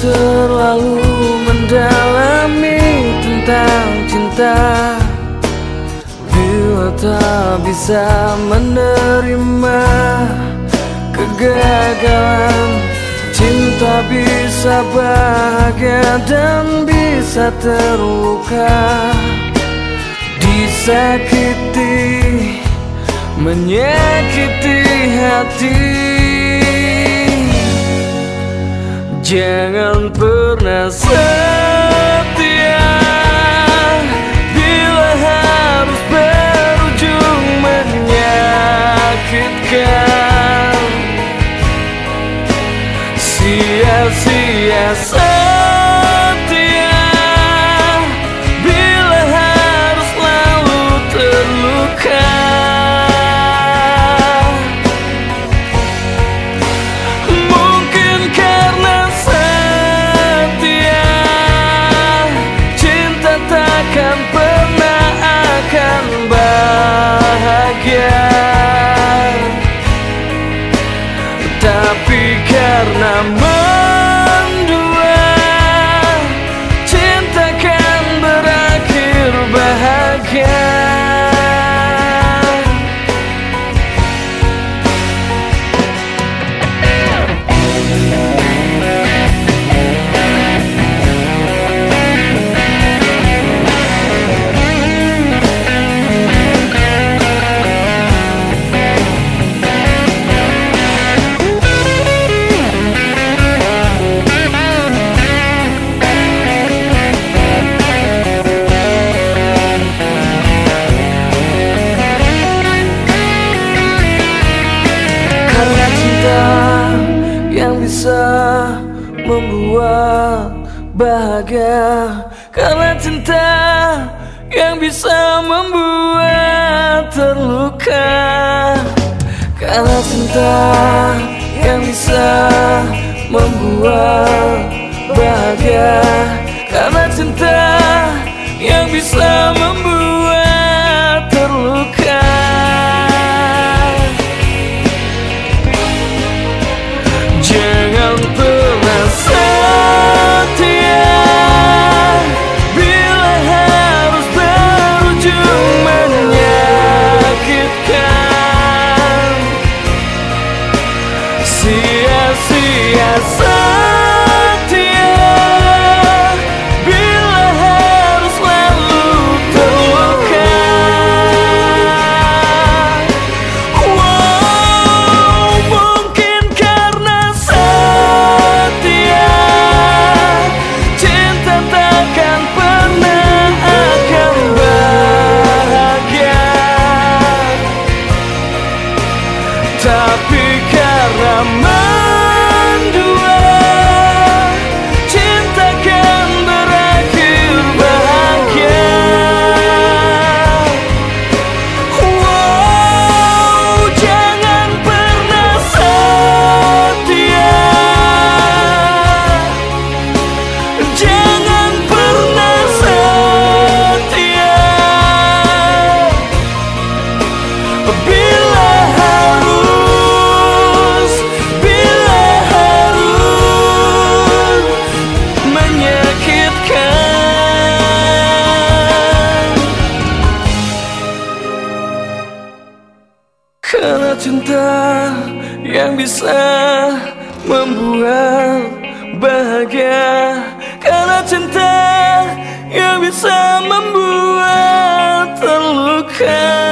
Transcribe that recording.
terlalu mendalami tentang cinta. Bila tak bisa menerima kegagalan Cinta bisa bahagia dan bisa terluka. Disakiti, menyakiti hati Jangan pernah setia. Bila harus berujung menyakitkan Sia-sia membuat bahagia Karena cinta yang bisa membuat terluka. Karena cinta yang bisa membuat bahagia. Karena cinta yang bisa membuat yang bisa membuat bahagia. Karena cinta yang bisa membuat terluka